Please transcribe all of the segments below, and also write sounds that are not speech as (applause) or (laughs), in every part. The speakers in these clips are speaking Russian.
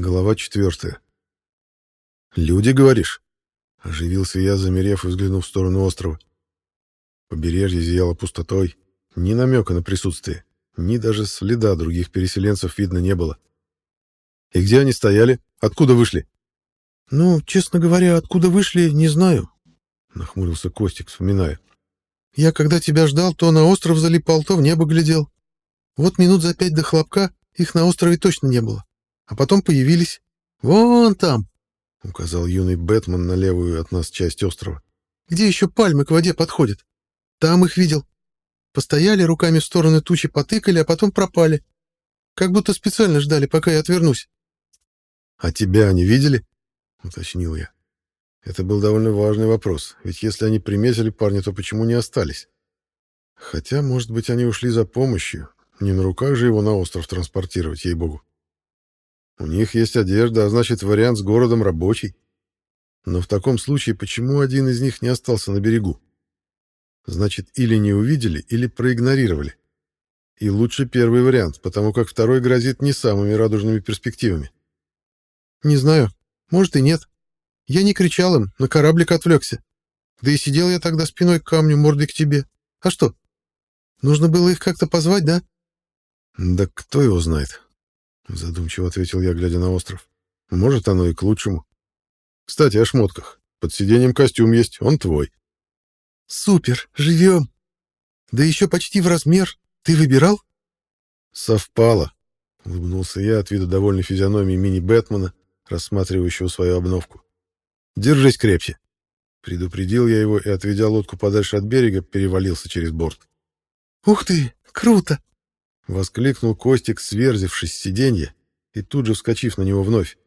Глава четвертая. «Люди, говоришь?» — оживился я, замерев и взглянув в сторону острова. Побережье зияло пустотой, ни намека на присутствие, ни даже следа других переселенцев видно не было. «И где они стояли? Откуда вышли?» «Ну, честно говоря, откуда вышли, не знаю», — нахмурился Костик, вспоминая. «Я, когда тебя ждал, то на остров залипал, то в небо глядел. Вот минут за пять до хлопка их на острове точно не было а потом появились. Вон там, — указал юный Бэтмен на левую от нас часть острова. Где еще пальмы к воде подходят? Там их видел. Постояли руками в стороны тучи, потыкали, а потом пропали. Как будто специально ждали, пока я отвернусь. — А тебя они видели? — уточнил я. Это был довольно важный вопрос, ведь если они приметили парня, то почему не остались? Хотя, может быть, они ушли за помощью. Не на руках же его на остров транспортировать, ей-богу. У них есть одежда, а значит, вариант с городом рабочий. Но в таком случае почему один из них не остался на берегу? Значит, или не увидели, или проигнорировали. И лучше первый вариант, потому как второй грозит не самыми радужными перспективами. Не знаю. Может и нет. Я не кричал им, на кораблик отвлекся. Да и сидел я тогда спиной к камню, мордой к тебе. А что? Нужно было их как-то позвать, да? Да кто его знает. Задумчиво ответил я, глядя на остров. Может, оно и к лучшему. Кстати, о шмотках. Под сиденьем костюм есть, он твой. Супер, живем. Да еще почти в размер. Ты выбирал? Совпало. Улыбнулся я от вида довольной физиономии мини-Бэтмена, рассматривающего свою обновку. Держись крепче. Предупредил я его и, отведя лодку подальше от берега, перевалился через борт. «Ух ты, круто!» Воскликнул Костик, сверзившись с сиденья и тут же вскочив на него вновь.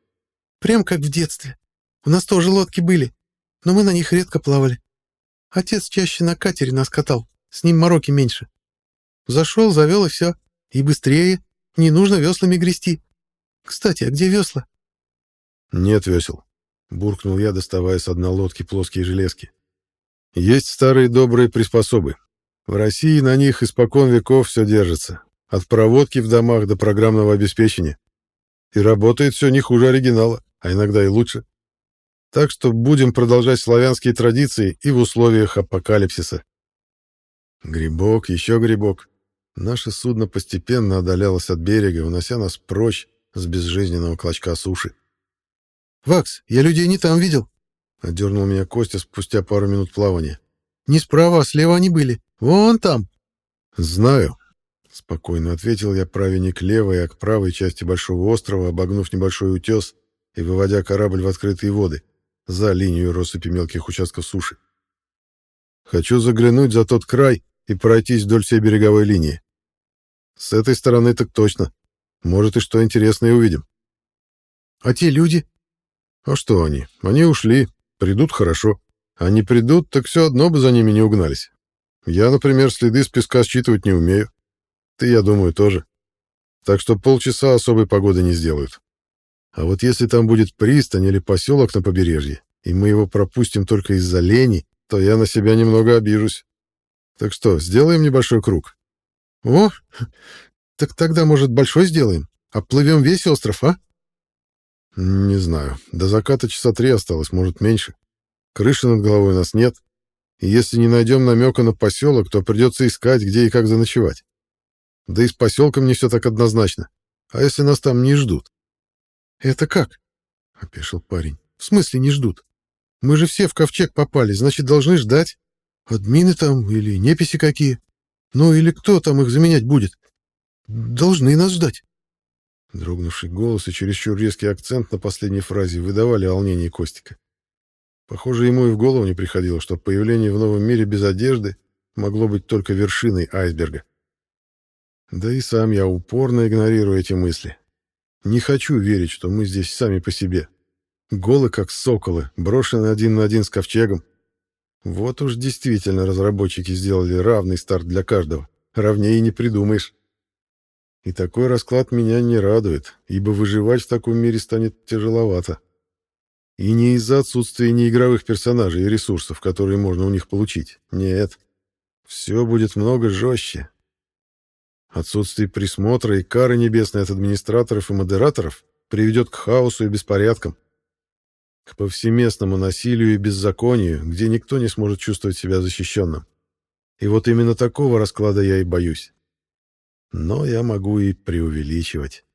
«Прям как в детстве. У нас тоже лодки были, но мы на них редко плавали. Отец чаще на катере нас катал, с ним мороки меньше. Зашел, завел и все. И быстрее. Не нужно веслами грести. Кстати, а где весла?» «Нет весел», — буркнул я, доставая с дна лодки плоские железки. «Есть старые добрые приспособы. В России на них испокон веков все держится, от проводки в домах до программного обеспечения. И работает все не хуже оригинала, а иногда и лучше. Так что будем продолжать славянские традиции и в условиях апокалипсиса. Грибок, еще грибок. Наше судно постепенно отдалялось от берега, унося нас прочь с безжизненного клочка суши. «Вакс, я людей не там видел», — отдернул меня Костя спустя пару минут плавания. «Не справа, а слева они были. Вон там». «Знаю», Спокойно ответил я правее к левой, а к правой части большого острова, обогнув небольшой утес и выводя корабль в открытые воды, за линию россыпи мелких участков суши. Хочу заглянуть за тот край и пройтись вдоль всей береговой линии. С этой стороны так точно. Может, и что интересное увидим. А те люди? А что они? Они ушли. Придут хорошо. А не придут, так все одно бы за ними не угнались. Я, например, следы с песка считывать не умею. Ты, я думаю, тоже. Так что полчаса особой погоды не сделают. А вот если там будет пристань или поселок на побережье, и мы его пропустим только из-за лени, то я на себя немного обижусь. Так что, сделаем небольшой круг? О, (laughs) так тогда, может, большой сделаем? Обплывем весь остров, а? Не знаю. До заката часа три осталось, может, меньше. Крыши над головой у нас нет. И если не найдем намека на поселок, то придется искать, где и как заночевать. Да и с поселком не все так однозначно. А если нас там не ждут? — Это как? — опешил парень. — В смысле не ждут? Мы же все в ковчег попали, значит, должны ждать. Админы там или неписи какие. Ну или кто там их заменять будет? Должны нас ждать. Дрогнувший голос и чересчур резкий акцент на последней фразе выдавали волнение Костика. Похоже, ему и в голову не приходило, что появление в новом мире без одежды могло быть только вершиной айсберга. Да и сам я упорно игнорирую эти мысли. Не хочу верить, что мы здесь сами по себе. Голы, как соколы, брошены один на один с ковчегом. Вот уж действительно разработчики сделали равный старт для каждого. Равнее не придумаешь. И такой расклад меня не радует, ибо выживать в таком мире станет тяжеловато. И не из-за отсутствия неигровых персонажей и ресурсов, которые можно у них получить. Нет. Все будет много жестче, Отсутствие присмотра и кары небесной от администраторов и модераторов приведет к хаосу и беспорядкам, к повсеместному насилию и беззаконию, где никто не сможет чувствовать себя защищенным. И вот именно такого расклада я и боюсь. Но я могу и преувеличивать.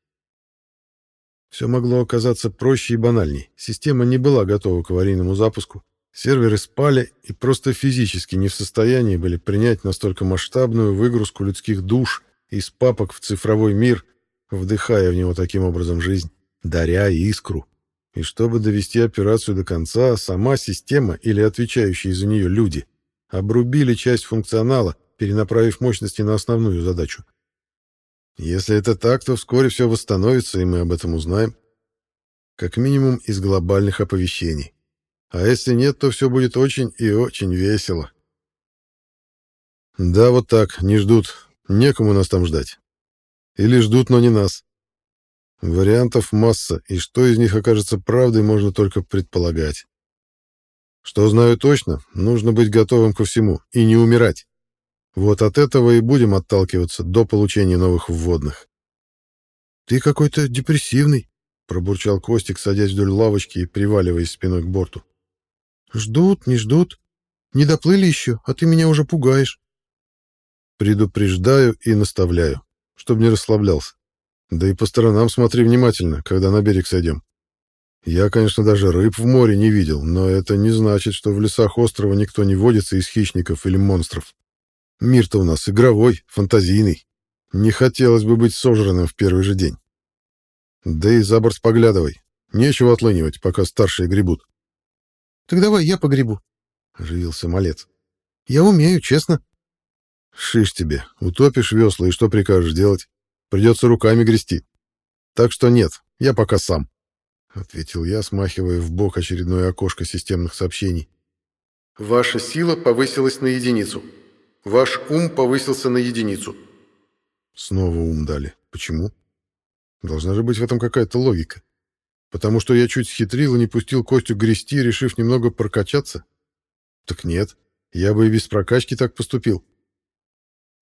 Все могло оказаться проще и банальней. Система не была готова к аварийному запуску. Серверы спали и просто физически не в состоянии были принять настолько масштабную выгрузку людских душ из папок в цифровой мир, вдыхая в него таким образом жизнь, даря искру. И чтобы довести операцию до конца, сама система или отвечающие за нее люди обрубили часть функционала, перенаправив мощности на основную задачу. Если это так, то вскоре все восстановится, и мы об этом узнаем. Как минимум из глобальных оповещений. А если нет, то все будет очень и очень весело. Да, вот так, не ждут. Некому нас там ждать. Или ждут, но не нас. Вариантов масса, и что из них окажется правдой, можно только предполагать. Что знаю точно, нужно быть готовым ко всему и не умирать. Вот от этого и будем отталкиваться до получения новых вводных. «Ты какой-то депрессивный», — пробурчал Костик, садясь вдоль лавочки и приваливаясь спиной к борту. «Ждут, не ждут. Не доплыли еще, а ты меня уже пугаешь». «Предупреждаю и наставляю, чтобы не расслаблялся. Да и по сторонам смотри внимательно, когда на берег сойдем. Я, конечно, даже рыб в море не видел, но это не значит, что в лесах острова никто не водится из хищников или монстров. Мир-то у нас игровой, фантазийный. Не хотелось бы быть сожранным в первый же день. Да и за борт поглядывай. Нечего отлынивать, пока старшие гребут. — Так давай я погребу, — оживился малец. — Я умею, честно. — Шиш тебе. Утопишь весла, и что прикажешь делать? Придется руками грести. Так что нет, я пока сам, — ответил я, смахивая в бок очередное окошко системных сообщений. — Ваша сила повысилась на единицу. Ваш ум повысился на единицу. Снова ум дали. Почему? Должна же быть в этом какая-то логика. Потому что я чуть схитрил и не пустил Костю грести, решив немного прокачаться? Так нет, я бы и без прокачки так поступил.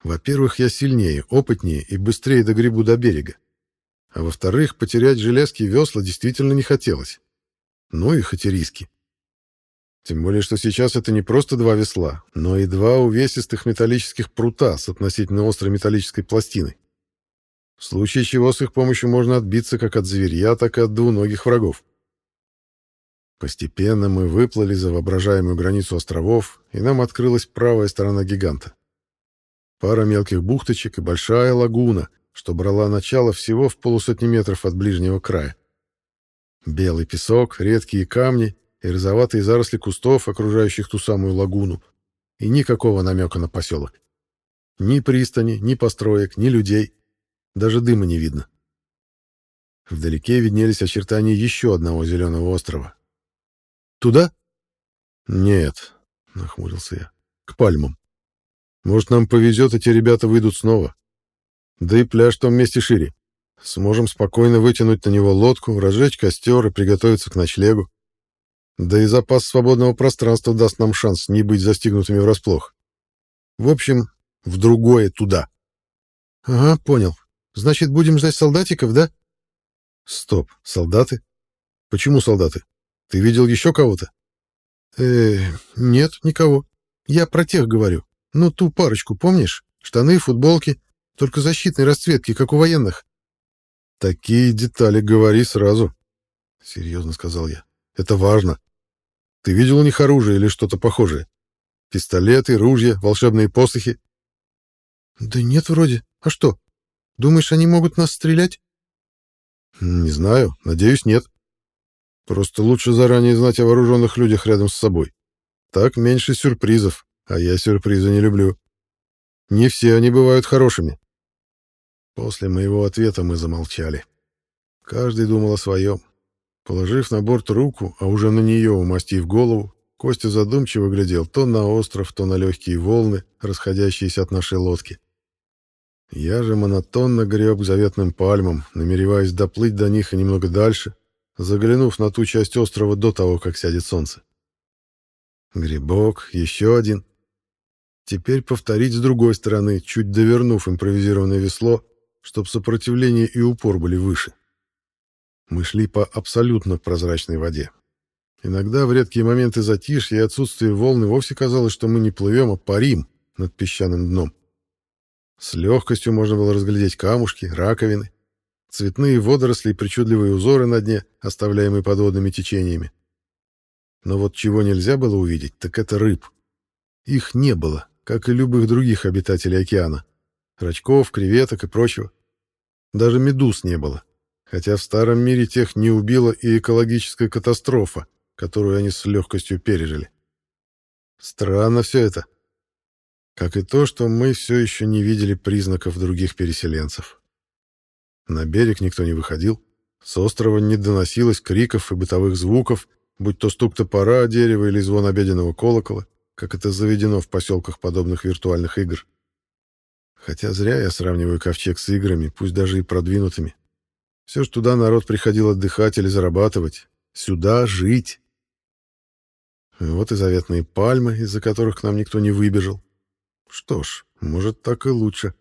Во-первых, я сильнее, опытнее и быстрее догребу до берега. А во-вторых, потерять железки и весла действительно не хотелось. Ну и хоть и риски. Тем более, что сейчас это не просто два весла, но и два увесистых металлических прута с относительно острой металлической пластиной. В случае чего с их помощью можно отбиться как от зверья, так и от двуногих врагов. Постепенно мы выплыли за воображаемую границу островов, и нам открылась правая сторона гиганта. Пара мелких бухточек и большая лагуна, что брала начало всего в полусотни метров от ближнего края. Белый песок, редкие камни и розоватые заросли кустов, окружающих ту самую лагуну, и никакого намека на поселок. Ни пристани, ни построек, ни людей. Даже дыма не видно. Вдалеке виднелись очертания еще одного зеленого острова. «Туда?» «Нет», — нахмурился я, — «к пальмам. Может, нам повезет, и те ребята выйдут снова. Да и пляж в том месте шире. Сможем спокойно вытянуть на него лодку, разжечь костер и приготовиться к ночлегу. Да и запас свободного пространства даст нам шанс не быть застигнутыми врасплох. В общем, в другое туда. Ага, понял. Значит, будем ждать солдатиков, да? Стоп, солдаты? Почему солдаты? Ты видел еще кого-то? Э, нет, никого. Я про тех говорю. Ну, ту парочку, помнишь? Штаны, футболки, только защитной расцветки, как у военных. Такие детали говори сразу, серьезно сказал я. Это важно. Ты видел у них оружие или что-то похожее? Пистолеты, ружья, волшебные посохи? Да нет, вроде. А что? Думаешь, они могут нас стрелять? Не знаю. Надеюсь, нет. Просто лучше заранее знать о вооруженных людях рядом с собой. Так меньше сюрпризов, а я сюрпризы не люблю. Не все они бывают хорошими. После моего ответа мы замолчали. Каждый думал о своем. Положив на борт руку, а уже на нее умастив голову, Костя задумчиво глядел то на остров, то на легкие волны, расходящиеся от нашей лодки. Я же монотонно греб к заветным пальмам, намереваясь доплыть до них и немного дальше, заглянув на ту часть острова до того, как сядет солнце. Грибок, еще один. Теперь повторить с другой стороны, чуть довернув импровизированное весло, чтобы сопротивление и упор были выше. Мы шли по абсолютно прозрачной воде. Иногда в редкие моменты затишья и отсутствия волны вовсе казалось, что мы не плывем, а парим над песчаным дном. С легкостью можно было разглядеть камушки, раковины, цветные водоросли и причудливые узоры на дне, оставляемые подводными течениями. Но вот чего нельзя было увидеть, так это рыб. Их не было, как и любых других обитателей океана. Рачков, креветок и прочего. Даже медуз не было, хотя в старом мире тех не убила и экологическая катастрофа, которую они с легкостью пережили. Странно все это. Как и то, что мы все еще не видели признаков других переселенцев. На берег никто не выходил, с острова не доносилось криков и бытовых звуков, будь то стук топора о дерево или звон обеденного колокола, как это заведено в поселках подобных виртуальных игр. Хотя зря я сравниваю ковчег с играми, пусть даже и продвинутыми. Все ж туда народ приходил отдыхать или зарабатывать. Сюда жить. Вот и заветные пальмы, из-за которых к нам никто не выбежал. Что ж, может, так и лучше.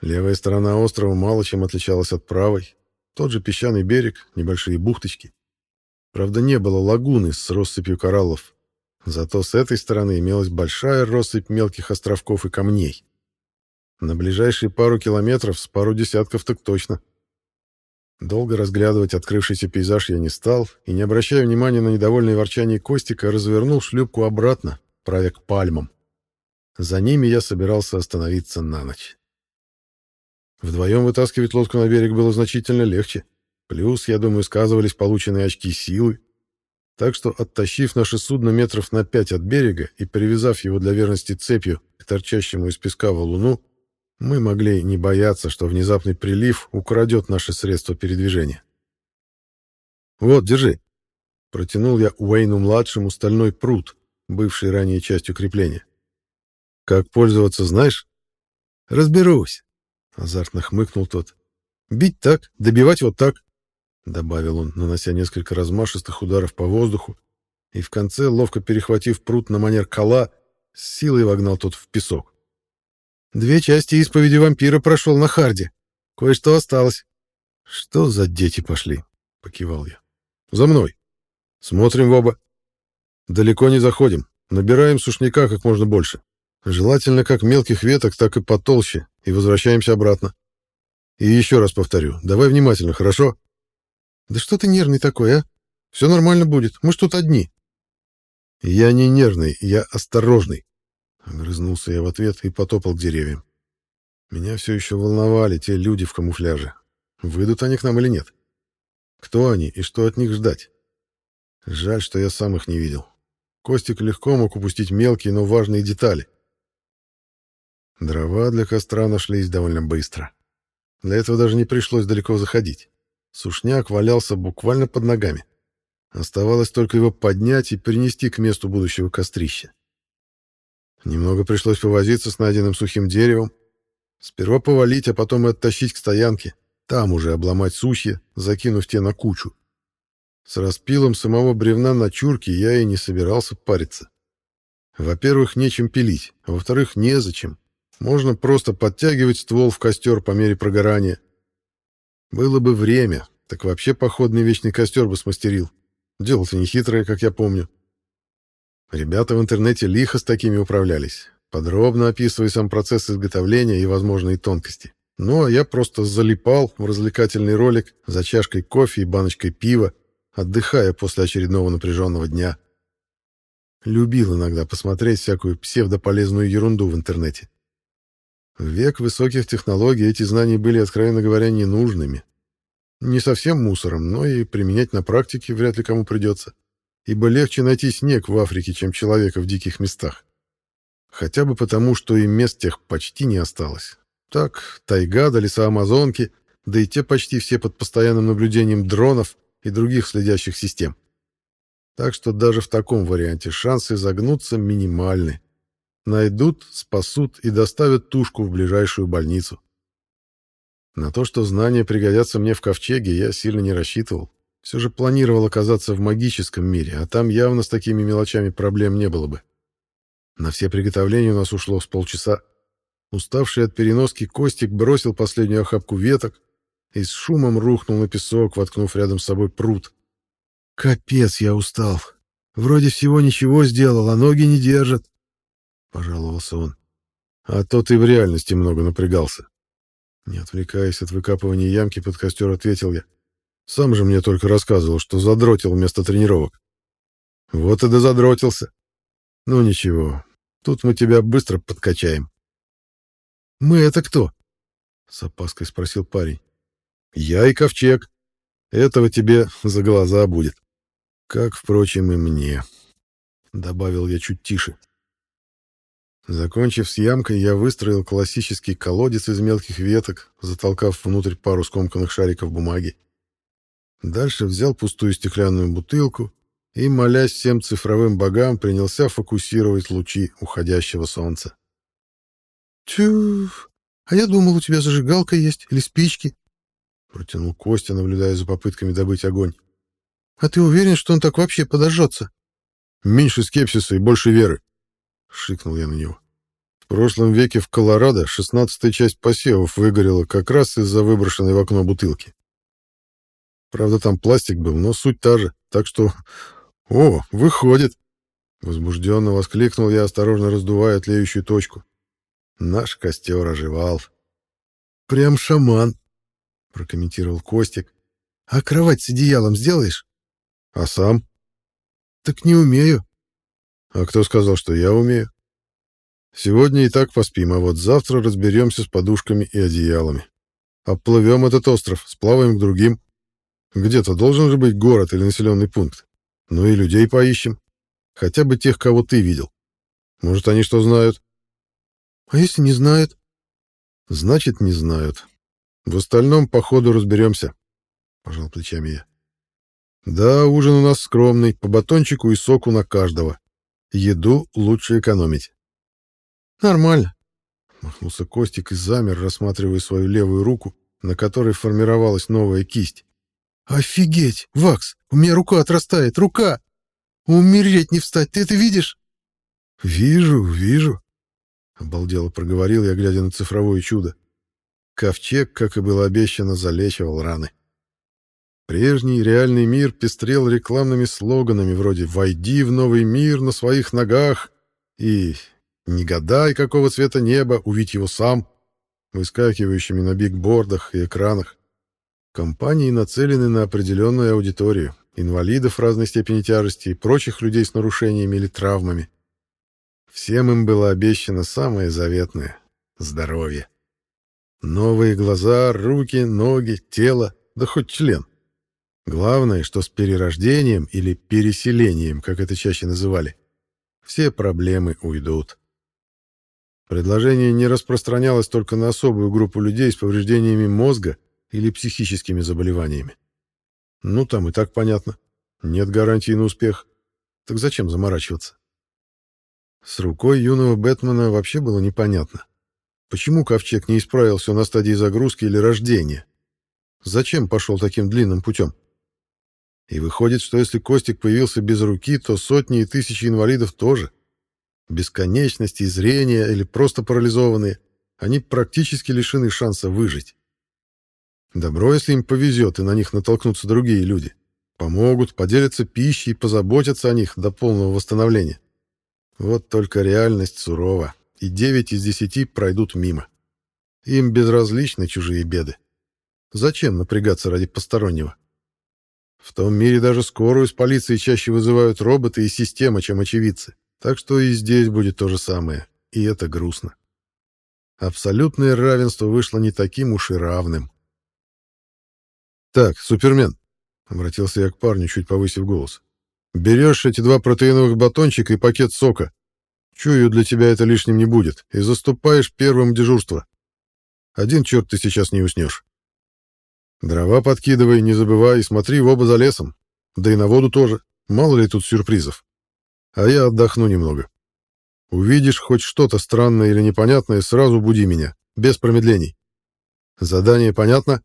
Левая сторона острова мало чем отличалась от правой. Тот же песчаный берег, небольшие бухточки. Правда, не было лагуны с россыпью кораллов. Зато с этой стороны имелась большая россыпь мелких островков и камней. На ближайшие пару километров с пару десятков так точно. Долго разглядывать открывшийся пейзаж я не стал и, не обращая внимания на недовольное ворчание Костика, развернул шлюпку обратно, правя к пальмам. За ними я собирался остановиться на ночь. Вдвоем вытаскивать лодку на берег было значительно легче. Плюс, я думаю, сказывались полученные очки силы. Так что, оттащив наше судно метров на пять от берега и привязав его для верности цепью к торчащему из песка валуну, мы могли не бояться, что внезапный прилив украдет наши средства передвижения. «Вот, держи!» Протянул я Уэйну-младшему стальной пруд, бывший ранее частью крепления. «Как пользоваться, знаешь?» «Разберусь!» — азартно хмыкнул тот. «Бить так, добивать вот так!» — добавил он, нанося несколько размашистых ударов по воздуху, и в конце, ловко перехватив пруд на манер кола, с силой вогнал тот в песок. «Две части исповеди вампира прошел на харде. Кое-что осталось». «Что за дети пошли?» — покивал я. «За мной. Смотрим в оба. Далеко не заходим. Набираем сушняка как можно больше. Желательно как мелких веток, так и потолще, и возвращаемся обратно. И еще раз повторю, давай внимательно, хорошо?» «Да что ты нервный такой, а? Все нормально будет, мы ж тут одни». «Я не нервный, я осторожный», — огрызнулся я в ответ и потопал к деревьям. Меня все еще волновали те люди в камуфляже. Выйдут они к нам или нет? Кто они и что от них ждать? Жаль, что я сам их не видел. Костик легко мог упустить мелкие, но важные детали. Дрова для костра нашлись довольно быстро. Для этого даже не пришлось далеко заходить. Сушняк валялся буквально под ногами. Оставалось только его поднять и принести к месту будущего кострища. Немного пришлось повозиться с найденным сухим деревом. Сперва повалить, а потом и оттащить к стоянке. Там уже обломать сучья, закинув те на кучу. С распилом самого бревна на чурке я и не собирался париться. Во-первых, нечем пилить, а во-вторых, незачем. Можно просто подтягивать ствол в костер по мере прогорания — было бы время, так вообще походный вечный костер бы смастерил. Дело-то не хитрое, как я помню. Ребята в интернете лихо с такими управлялись, подробно описывая сам процесс изготовления и возможные тонкости. Ну, а я просто залипал в развлекательный ролик за чашкой кофе и баночкой пива, отдыхая после очередного напряженного дня. Любил иногда посмотреть всякую псевдополезную ерунду в интернете. В век высоких технологий эти знания были, откровенно говоря, ненужными. Не совсем мусором, но и применять на практике вряд ли кому придется. Ибо легче найти снег в Африке, чем человека в диких местах. Хотя бы потому, что и мест тех почти не осталось. Так, тайга до леса Амазонки, да и те почти все под постоянным наблюдением дронов и других следящих систем. Так что даже в таком варианте шансы загнуться минимальны. Найдут, спасут и доставят тушку в ближайшую больницу. На то, что знания пригодятся мне в ковчеге, я сильно не рассчитывал. Все же планировал оказаться в магическом мире, а там явно с такими мелочами проблем не было бы. На все приготовления у нас ушло с полчаса. Уставший от переноски Костик бросил последнюю охапку веток, и с шумом рухнул на песок, воткнув рядом с собой пруд. «Капец, я устал. Вроде всего ничего сделал, а ноги не держат», — пожаловался он. «А то ты в реальности много напрягался». Не отвлекаясь от выкапывания ямки под костер, ответил я. «Сам же мне только рассказывал, что задротил вместо тренировок». «Вот и да задротился. Ну ничего, тут мы тебя быстро подкачаем». «Мы это кто?» — с опаской спросил парень. «Я и Ковчег. Этого тебе за глаза будет. Как, впрочем, и мне», — добавил я чуть тише. Закончив с ямкой, я выстроил классический колодец из мелких веток, затолкав внутрь пару скомканных шариков бумаги. Дальше взял пустую стеклянную бутылку и, молясь всем цифровым богам, принялся фокусировать лучи уходящего солнца. Тю, а я думал, у тебя зажигалка есть или спички. Протянул Костя, наблюдая за попытками добыть огонь. А ты уверен, что он так вообще подожжется? Меньше скепсиса и больше веры. Шикнул я на него. В прошлом веке в Колорадо шестнадцатая часть посевов выгорела как раз из-за выброшенной в окно бутылки. Правда, там пластик был, но суть та же. Так что... О, выходит! Возбужденно воскликнул я, осторожно раздувая тлеющую точку. Наш костер оживал. «Прям шаман», — прокомментировал Костик. «А кровать с одеялом сделаешь?» «А сам?» «Так не умею». «А кто сказал, что я умею?» «Сегодня и так поспим, а вот завтра разберемся с подушками и одеялами. Обплывем этот остров, сплаваем к другим. Где-то должен же быть город или населенный пункт. Ну и людей поищем. Хотя бы тех, кого ты видел. Может, они что знают?» А если не знают? Значит, не знают. В остальном по ходу разберемся, пожал плечами я. Да, ужин у нас скромный, по батончику и соку на каждого. Еду лучше экономить. Нормально. Махнулся Костик и замер, рассматривая свою левую руку, на которой формировалась новая кисть. Офигеть, Вакс, у меня рука отрастает, рука! Умереть не встать, ты это видишь? Вижу, вижу, Обалдело проговорил я, глядя на цифровое чудо. Ковчег, как и было обещано, залечивал раны. Прежний реальный мир пестрел рекламными слоганами вроде «Войди в новый мир на своих ногах» и «Не гадай, какого цвета небо, увидь его сам», выскакивающими на бигбордах и экранах. Компании нацелены на определенную аудиторию, инвалидов разной степени тяжести и прочих людей с нарушениями или травмами. Всем им было обещано самое заветное — здоровье. Новые глаза, руки, ноги, тело, да хоть член. Главное, что с перерождением или переселением, как это чаще называли, все проблемы уйдут. Предложение не распространялось только на особую группу людей с повреждениями мозга или психическими заболеваниями. Ну, там и так понятно. Нет гарантии на успех. Так зачем заморачиваться? С рукой юного Бэтмена вообще было непонятно. Почему ковчег не исправился на стадии загрузки или рождения? Зачем пошел таким длинным путем? И выходит, что если Костик появился без руки, то сотни и тысячи инвалидов тоже. Бесконечности, зрения или просто парализованные, они практически лишены шанса выжить. Добро, если им повезет, и на них натолкнутся другие люди. Помогут, поделятся пищей и позаботятся о них до полного восстановления. Вот только реальность сурова, и девять из десяти пройдут мимо. Им безразличны чужие беды. Зачем напрягаться ради постороннего? В том мире даже скорую с полиции чаще вызывают роботы и система, чем очевидцы. Так что и здесь будет то же самое, и это грустно. Абсолютное равенство вышло не таким уж и равным. «Так, Супермен», — обратился я к парню, чуть повысив голос, Берешь эти два протеиновых батончика и пакет сока. Чую, для тебя это лишним не будет. И заступаешь первым дежурство. Один черт ты сейчас не уснешь. Дрова подкидывай, не забывай, и смотри в оба за лесом. Да и на воду тоже. Мало ли тут сюрпризов. А я отдохну немного. Увидишь хоть что-то странное или непонятное, сразу буди меня. Без промедлений. Задание понятно?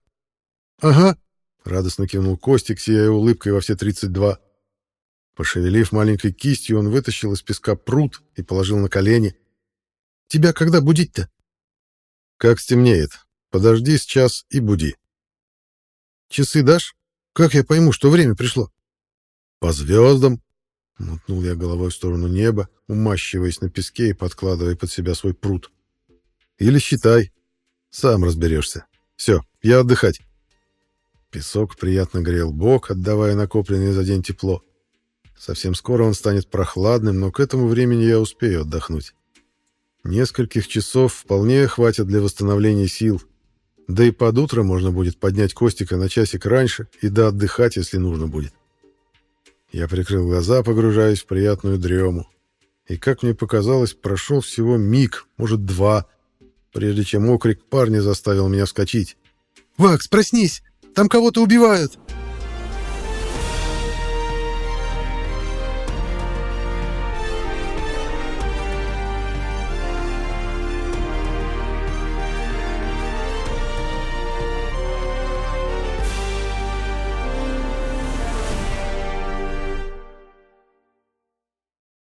Ага. Радостно кивнул Костик, сияя улыбкой во все тридцать два. Пошевелив маленькой кистью, он вытащил из песка пруд и положил на колени. «Тебя когда будить-то?» «Как стемнеет. Подожди сейчас и буди». Часы дашь? Как я пойму, что время пришло? По звездам. Мотнул я головой в сторону неба, умащиваясь на песке и подкладывая под себя свой пруд. Или считай. Сам разберешься. Все, я отдыхать. Песок приятно грел бок, отдавая накопленное за день тепло. Совсем скоро он станет прохладным, но к этому времени я успею отдохнуть. Нескольких часов вполне хватит для восстановления сил. Да и под утро можно будет поднять Костика на часик раньше и да отдыхать, если нужно будет. Я прикрыл глаза, погружаясь в приятную дрему. И, как мне показалось, прошел всего миг, может, два, прежде чем окрик парня заставил меня вскочить. «Вакс, проснись! Там кого-то убивают!»